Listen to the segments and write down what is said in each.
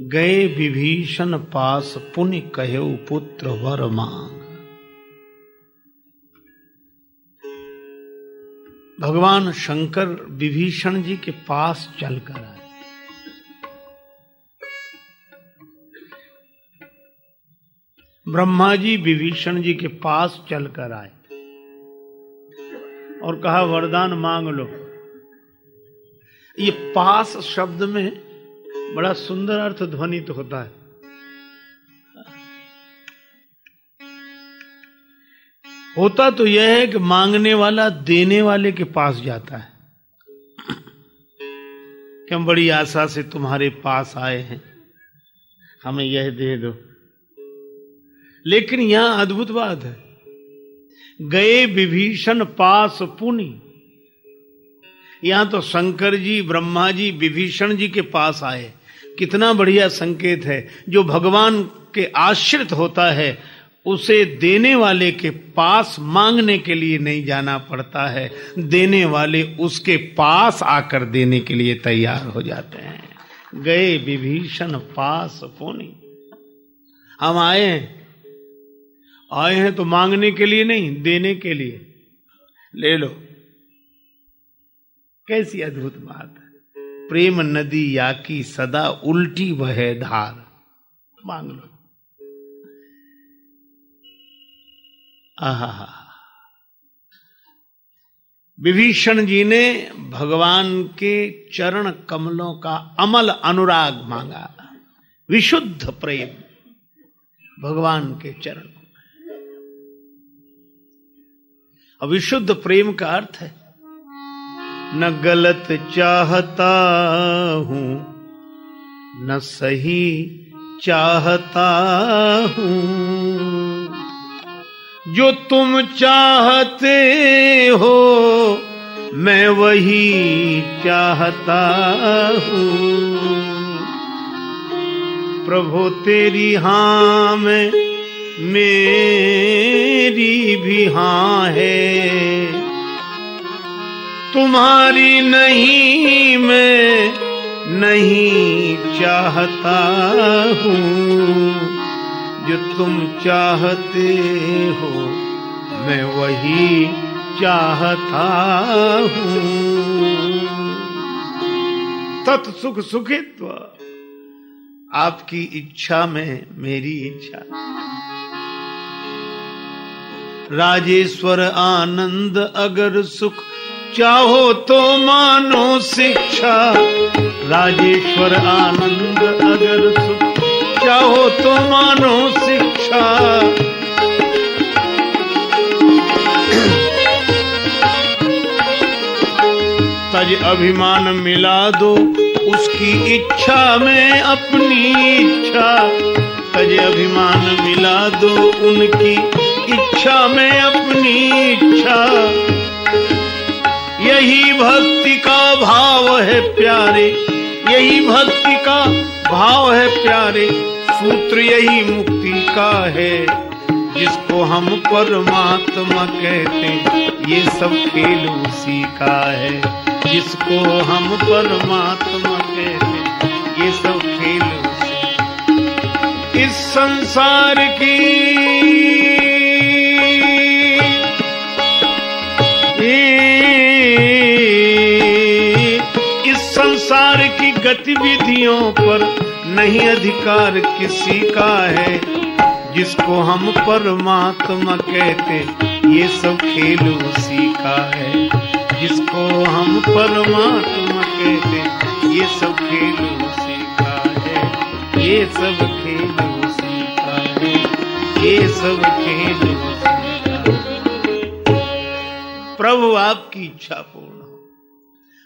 गए विभीषण पास पुण्य कहे पुत्र वर मांग। भगवान शंकर विभीषण जी के पास चलकर आए। ब्रह्मा जी विभीषण जी के पास चलकर आए और कहा, वरदान मांग लो। ये पास शब्द में बड़ा सुंदर अर्थ ध्वनित तो होता है। होता तो यह है कि मांगने वाला देने वाले के पास जाता है। कि हम बड़ी आशा से तुम्हारे पास आए हैं। हमें यह दे दो। लेकिन यहाँ अद्भुत बात है। गए विभीषण पास पुनि। यहाँ तो शंकर जी, ब्रह्मा जी, विभीषण जी के पास आए। कितना बढ़िया संकेत है। जो भगवान के आश्रित होता है, उसे देने वाले के पास मांगने के लिए नहीं जाना पड़ता है। देने वाले उसके पास आकर देने के लिए तैयार हो जाते हैं। गए विभीषण पास फोनी। हम आए हैं। आए हैं तो मांगने के लिए नहीं, देने के लिए। ले लो। कैसी अद्भुत बात है। प्रेम नदी या की सदा उल्टी वह धार। मांग लो। आहा विभीषण जी ने भगवान के चरण कमलों का अमल अनुराग मांगा। विशुद्ध प्रेम भगवान के चरण अविशुद्ध प्रेम का अर्थ है न गलत चाहता हूँ, न सही चाहता हूँ। जो तुम चाहते हो, मैं वही चाहता हूँ। प्रभु तेरी हाँ में मेरी भी हाँ है। तुम्हारी नहीं मैं नहीं चाहता हूँ। जो तुम चाहते हो, मैं वही चाहता हूँ। तत्सुख सुखित्व, आपकी इच्छा में मेरी इच्छा। राजेश्वर आनंद अगर सुख चाहो तो मानो शिक्षा। राजेश्वर आनंद अगर सुख, चाहो तो मानो शिक्षा। तज अभिमान मिला दो, उसकी इच्छा में अपनी इच्छा। तज अभिमान मिला दो, उनकी इच्छा में अपनी इच्छा। यही भक्ति का भाव है प्यारे, यही भक्ति का भाव है प्यारे, सूत्र यही मुक्ति का है, जिसको हम परमात्मा कहते ये सब खेल उसी का है, जिसको हम परमात्मा कहते ये सब खेल उसी इस संसार की गतिविधियों पर नहीं अधिकार किसी का है। जिसको हम परमात्मा कहते, ये सब खेल उसी का है। जिसको हम परमात्मा कहते, ये सब खेल उसी का है। ये सब खेल उसी का है। ये सब खेल प्रभु आपकी इच्छा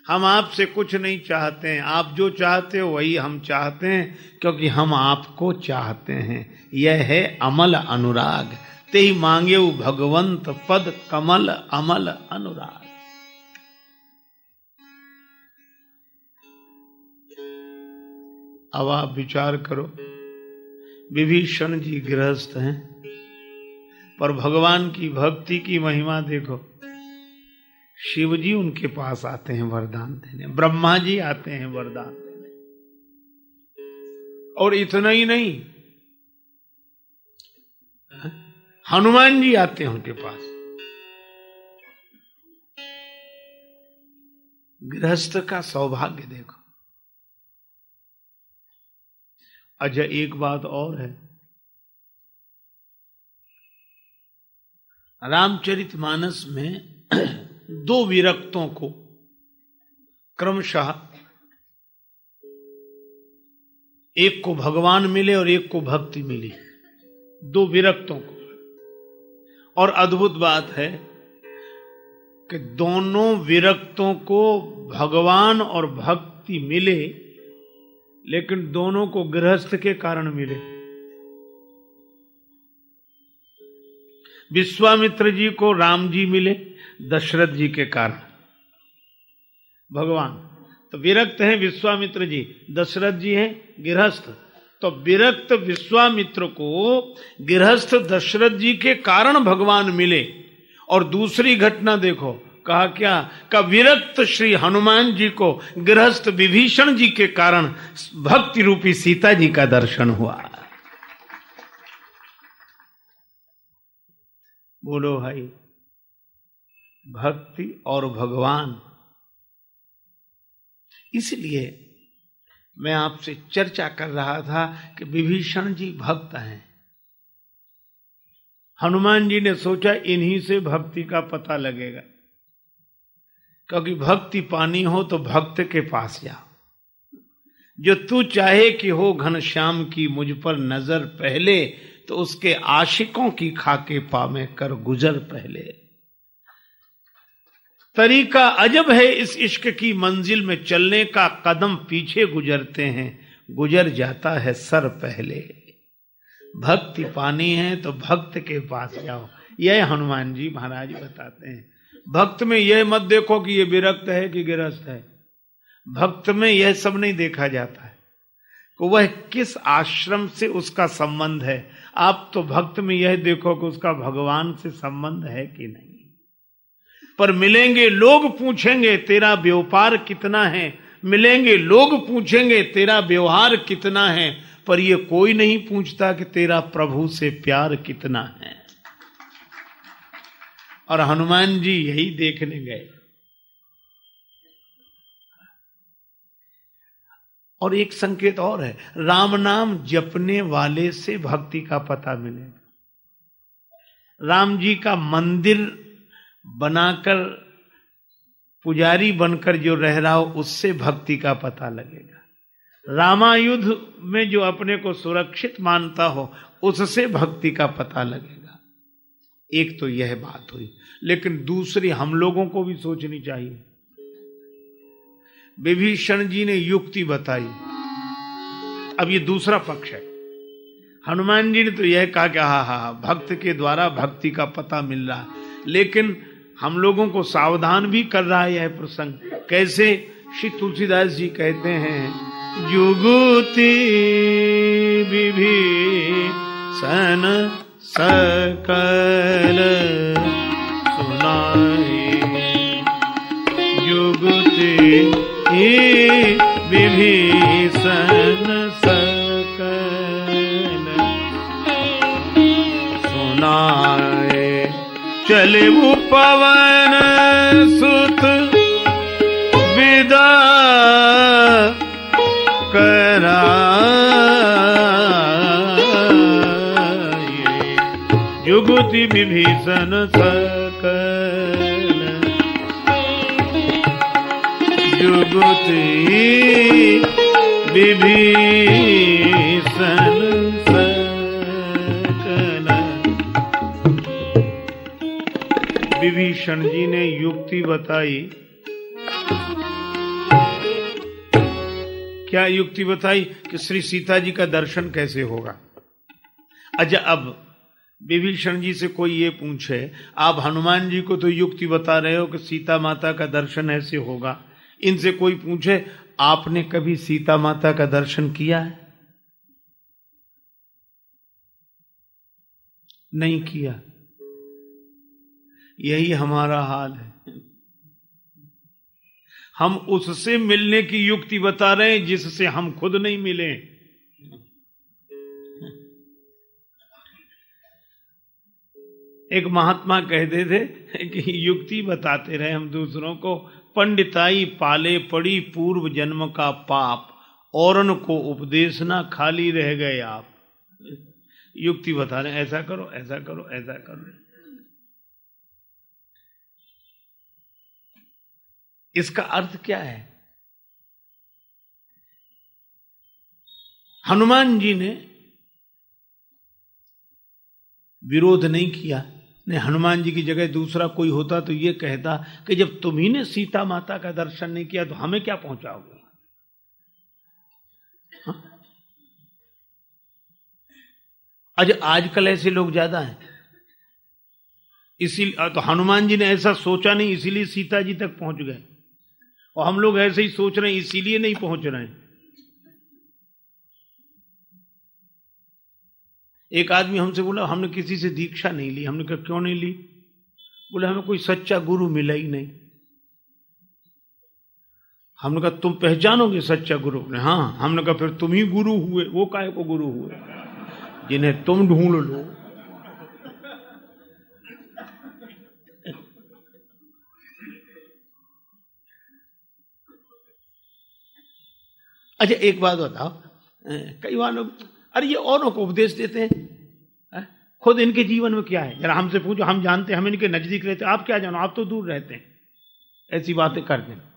हम आपसे कुछ नहीं चाहते हैं। आप जो चाहते हो, वही हम चाहते हैं, क्योंकि हम आपको चाहते हैं। यह है अमल अनुराग। ते ही मांगे भगवंत पद, कमल अमल अनुराग। अब आप विचार करो, विभीषण जी गृहस्थ हैं, पर भगवान की भक्ति की महिमा देखो। शिव जी उनके पास आते हैं वरदान देने, ब्रह्मा जी आते हैं वरदान देने। और इतना ही नहीं, हनुमान जी आते हैं उनके पास। गृहस्थ का सौभाग्य देखो। अच्छा एक बात और है। रामचरित मानस में दो विरक्तों को। क्रमशः एक को भगवान मिले और एक को भक्ति मिली। दो विरक्तों को। और अद्भुत बात है कि दोनों विरक्तों को भगवान और भक्ति मिले, लेकिन दोनों को गृहस्थ के कारण मिले। विश्वामित्र जी को राम जी मिले दशरथ जी के कारण भगवान तो विरक्त हैं विश्वामित्र जी। दशरथ जी हैं गृहस्थ। तो विरक्त विश्वामित्र को गृहस्थ दशरथ जी के कारण भगवान मिले। और दूसरी घटना देखो, कहा क्या? का विरक्त श्री हनुमान जी को गृहस्थ विभीषण जी के कारण भक्ति रूपी सीता जी का दर्शन हुआ। बोलो भाई। भक्ति और भगवान। इसलिए मैं आपसे चर्चा कर रहा था कि विभीषण जी भक्त हैं। हनुमान जी ने सोचा इन्हीं से भक्ति का पता लगेगा। क्योंकि भक्ति पानी हो तो भक्त के पास जा। जो तू चाहे कि हो घनश्याम की मुझ पर नज़र पहले तो उसके आशिकों की खाके पामे कर गुजर पहले। तरीका अजब है इस इश्क की मंजिल में चलने का, कदम पीछे गुजरते हैं, गुजर जाता है सर पहले। भक्ति पानी है तो भक्त के पास जाओ। यह हनुमान जी महाराज बताते हैं। भक्त में यह मत देखो कि यह विरक्त है कि गिरस्त है। भक्त में यह सब नहीं देखा जाता है। कि वह किस आश्रम से उसका संबंध है? आप तो भक्त में यह देखो कि उसका भगवान से संबंध है कि नहीं। पर मिलेंगे लोग पूछेंगे, तेरा व्यापार कितना है? मिलेंगे लोग पूछेंगे, तेरा व्यवहार कितना है? पर ये कोई नहीं पूछता कि तेरा प्रभु से प्यार कितना है। और हनुमान जी यही देखने गए। और एक संकेत और है, राम नाम जपने वाले से भक्ति का पता मिलेगा। राम जी का मंदिर बनाकर पुजारी बनकर जो रह रहा हो, उससे भक्ति का पता लगेगा। रामायुद्ध में जो अपने को सुरक्षित मानता हो, उससे भक्ति का पता लगेगा। एक तो यह बात हुई। लेकिन दूसरी, हम लोगों को भी सोचनी चाहिए। विभीषण जी ने युक्ति बताई। अब ये दूसरा पक्ष है। हनुमान जी ने तो यह कहा कि हा हा भक्त के द्वारा भक्ति का पता मिल रहा लेकिन हम लोगों को सावधान भी कर रहा है यह प्रसंग। कैसे? श्री तुलसीदास जी कहते हैं, जुगुति विभि सन सकल सुनाई। जुगुति विभीषण चले पवन सुत विदा करा। जुगुति विभीषण सकल। जुगुति विभीषण विभीषण जी ने युक्ति बताई। क्या युक्ति बताई कि श्री सीता जी का दर्शन कैसे होगा? अच्छा अब विभीषण जी से कोई ये पूछे, आप हनुमान जी को तो युक्ति बता रहे हो कि सीता माता का दर्शन ऐसे होगा। इनसे कोई पूछे, आपने कभी सीता माता का दर्शन किया है? नहीं किया। यही हमारा हाल है। हम उससे मिलने की युक्ति बता रहे हैं जिससे हम खुद नहीं मिले। एक महात्मा कहते थे कि युक्ति बताते रहे हम दूसरों को, पंडिताई पाले पड़ी पूर्व जन्म का पाप, औरन को उपदेशना खाली रह गए आप। युक्ति बता रहे ऐसा करो ऐसा करो ऐसा करो। इसका अर्थ क्या है? हनुमान जी ने विरोध नहीं किया। ने हनुमान जी की जगह दूसरा कोई होता तो ये कहता कि जब तुम्ही ने सीता माता का दर्शन नहीं किया तो हमें क्या पहुंचाओगे? हाँ? आज, आजकल ऐसे लोग ज़्यादा हैं। इसी तो हनुमान जी ने ऐसा सोचा नहीं, इसीलिए सीता जी तक पहुँच गए। और हम लोग ऐसे ही सोच रहे हैं, इसीलिए नहीं पहुँच रहे हैं। एक आदमी हमसे बोला, हमने किसी से दीक्षा नहीं ली। हमने कहा, क्यों नहीं ली? बोले, हमें कोई सच्चा गुरु मिला ही नहीं। हमने कहा, तुम पहचानोगे सच्चा गुरु? ने हाँ। हमने कहा, फिर तुम ही गुरु हुए, वो काय को गुरु हुए? जिन्हें तुम ढूंढ लो। अच्छा एक बात बताओ। कई बार लोग, अरे, ये औरों को उपदेश देते हैं। खुद इनके जीवन में क्या है? जरा हमसे पूछो, हम जानते हैं, हम इनके नज़दीक रहते हैं। आप क्या जानो, आप तो दूर रहते हैं। ऐसी बातें करते हैं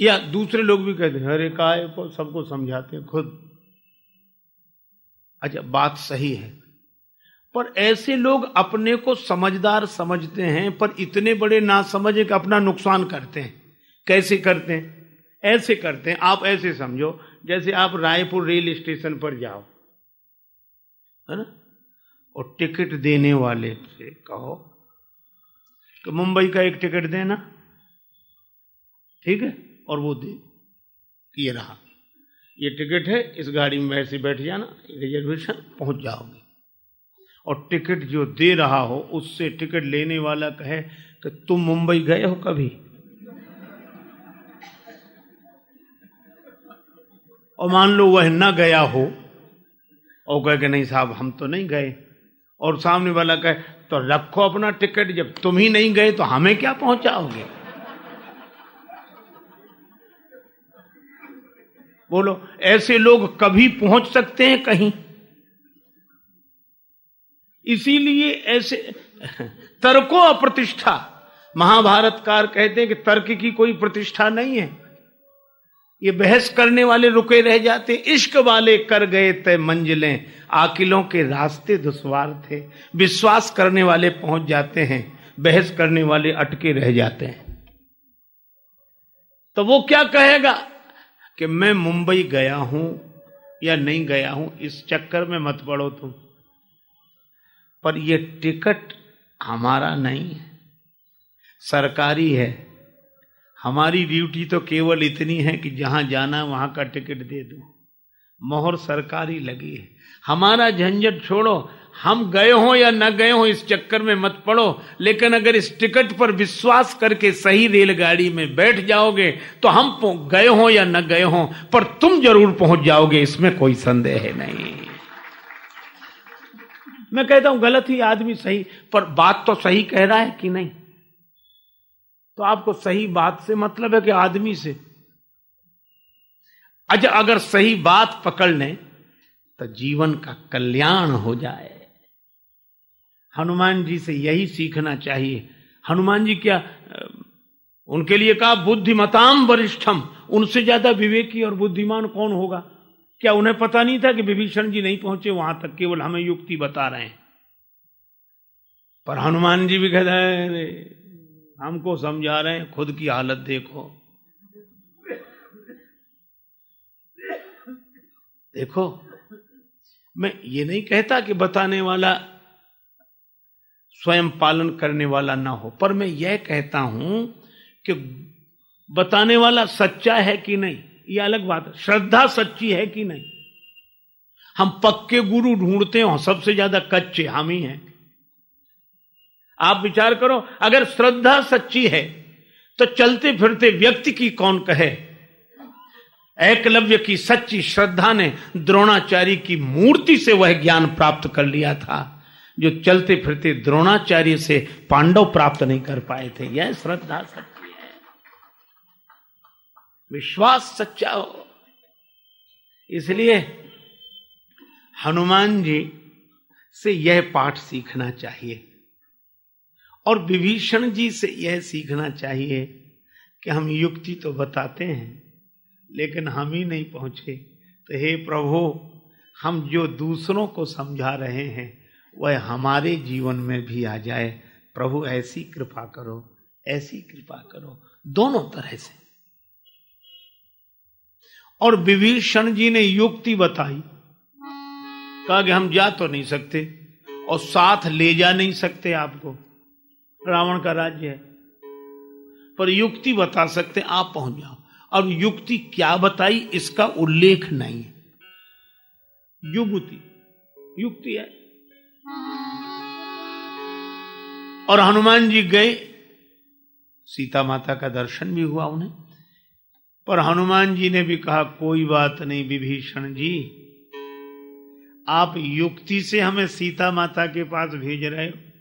या दूसरे लोग भी कहते हैं, अरे, काय को, सबको समझाते हैं, खुद। अच्छा बात सही है। पर ऐसे लोग अपने को समझदार समझते हैं, पर इतने बड़े ना समझे कि अपना नुकसान करते हैं। कैसे करते हैं? ऐसे करते हैं, आप ऐसे समझो, जैसे आप रायपुर रेल स्टेशन पर जाओ, है ना? और टिकट देने वाले से कहो कि मुंबई का एक टिकट देना, ठीक है? और वो दे, ये रहा। ये टिकट है, इस गाड़ी में वैसे बैठ जाना, रिजर्वेशन, पहुँच जाओगे। और टिकट जो दे रहा हो, उससे टिकट लेने वाला कहे कि तुम मुंबई गए हो कभी? और मान लो वह न गया हो, और कहे कि नहीं साहब, हम तो नहीं गए। और सामने वाला कहे तो रखो अपना टिकट, जब तुम ही नहीं गए तो हमें क्या पहुंचाओगे? बोलो, ऐसे लोग कभी पहुँच सकते हैं कहीं? इसीलिए ऐसे, तर्को अप्रतिष्ठा। महाभारतकार कहते हैं कि तर्क की कोई प्रतिष्ठा नहीं है। ये बहस करने वाले रुके रह जाते, इश्क वाले कर गए तय मंजिलें। आकिलों के रास्ते दुश्वार थे, विश्वास करने वाले पहुँच जाते हैं, बहस करने वाले अटके रह जाते हैं। तो वो क्या कहेगा कि मैं मुंबई गया हूँ या नहीं गया हूँ, इस चक्कर में मत पड़ो तुम। पर यह टिकट हमारा नहीं है, सरकारी है। हमारी ड्यूटी तो केवल इतनी है कि जहाँ जाना वहाँ का टिकट दे दो। मोहर सरकारी लगी है। हमारा झंझट छोड़ो, हम गए हो या न गए हो, इस चक्कर में मत पड़ो। लेकिन अगर इस टिकट पर विश्वास करके सही रेलगाड़ी में बैठ जाओगे तो हम गए हो या न गए हो, पर तुम ज़रूर पहुँच जाओगे, इसमें कोई संदेह नहीं। मैं कहता हूँ, गलत ही आदमी सही, पर बात तो सही कह रहा है कि नहीं? तो आपको सही बात से मतलब है कि आदमी से। अज अगर सही बात पकड़ लें तो जीवन का कल्याण हो जाए। हनुमान जी से यही सीखना चाहिए। हनुमान जी क्या उनके लिए कहा बुद्धिमताम वरिष्ठम उनसे ज़्यादा विवेकी और बुद्धिमान कौन होगा? क्या उन्हें पता नहीं था कि विभीषण जी नहीं पहुँचे? वहाँ तक केवल हमें युक्ति बता रहे हैं। पर हनुमान जी भी कहते हैं हमको समझा रहे हैं, खुद की हालत देखो। देखो, मैं ये नहीं कहता कि बताने वाला, स्वयं पालन करने वाला ना हो, पर मैं यह कहता हूँ कि बताने वाला सच्चा है कि नहीं, ये अलग बात है। श्रद्धा सच्ची है कि नहीं? हम पक्के गुरु ढूंढते हो, सबसे ज़्यादा कच्चे हम ही हैं। आप विचार करो, अगर श्रद्धा सच्ची है तो चलते फिरते व्यक्ति की कौन कहे? एकलव्य की सच्ची श्रद्धा ने द्रोणाचार्य की मूर्ति से वह ज्ञान प्राप्त कर लिया था, जो चलते फिरते द्रोणाचार्य से पांडव प्राप्त नहीं कर पाए थे। यह श्रद्धा सच्ची है। विश्वास सच्चा हो। इसलिए हनुमान जी से यह पाठ सीखना चाहिए। और विभीषण जी से यह सीखना चाहिए कि हम युक्ति तो बताते हैं, लेकिन हम ही नहीं पहुँचे। तो हे प्रभु, हम जो दूसरों को समझा रहे हैं, वह हमारे जीवन में भी आ जाए। प्रभु, ऐसी कृपा करो, ऐसी कृपा करो, दोनों तरह से। और विभीषण जी ने युक्ति बताई। कहा कि हम जा तो नहीं सकते और साथ ले जा नहीं सकते आपको। रावण का राज्य है। पर युक्ति बता सकते आप पहुँच जाओ। अब युक्ति क्या बताई, इसका उल्लेख नहीं है। युगति, युक्ति है। और हनुमान जी गए, सीता माता का दर्शन भी हुआ उन्हें। पर हनुमान जी ने भी कहा, कोई बात नहीं, विभीषण जी, आप युक्ति से हमें सीता माता के पास भेज रहे हो।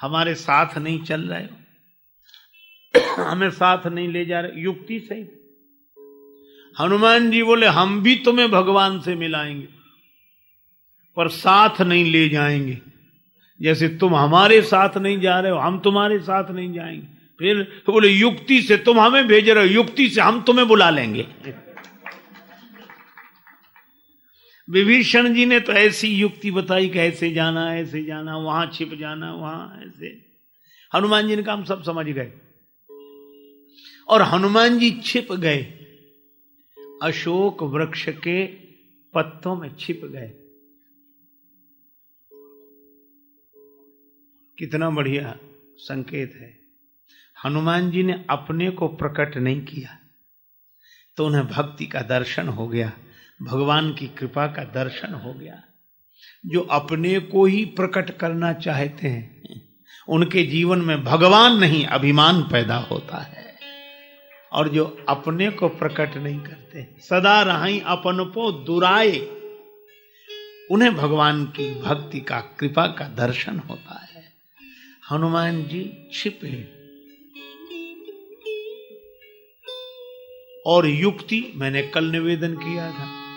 हमारे साथ नहीं चल रहे हो। हमें साथ नहीं ले जा रहे। युक्ति से हनुमान जी बोले, हम भी तुम्हें भगवान से मिलाएँगे, पर साथ नहीं ले जाएँगे। जैसे तुम हमारे साथ नहीं जा रहे हो, हम तुम्हारे साथ नहीं जाएँगे। फिर बोले, युक्ति से तुम हमें भेज रहे हो, युक्ति से हम तुम्हें बुला लेंगे। विभीषण जी ने तो ऐसी युक्ति बताई कि ऐसे जाना ऐसे जाना, वहाँ छिप जाना, वहाँ ऐसे। हनुमान जी ने काम सब समझ गए। और हनुमान जी छिप गए। अशोक वृक्ष के पत्तों में छिप गए। कितना बढ़िया संकेत है। हनुमान जी ने अपने को प्रकट नहीं किया तो उन्हें भक्ति का दर्शन हो गया। भगवान की कृपा का दर्शन हो गया। जो अपने को ही प्रकट करना चाहते हैं, उनके जीवन में भगवान नहीं, अभिमान पैदा होता है। और जो अपने को प्रकट नहीं करते, सदा रही अपन को दुराए। उन्हें भगवान की भक्ति का, कृपा का दर्शन होता है। हनुमान जी छिपे। और युक्ति मैंने कल निवेदन किया था।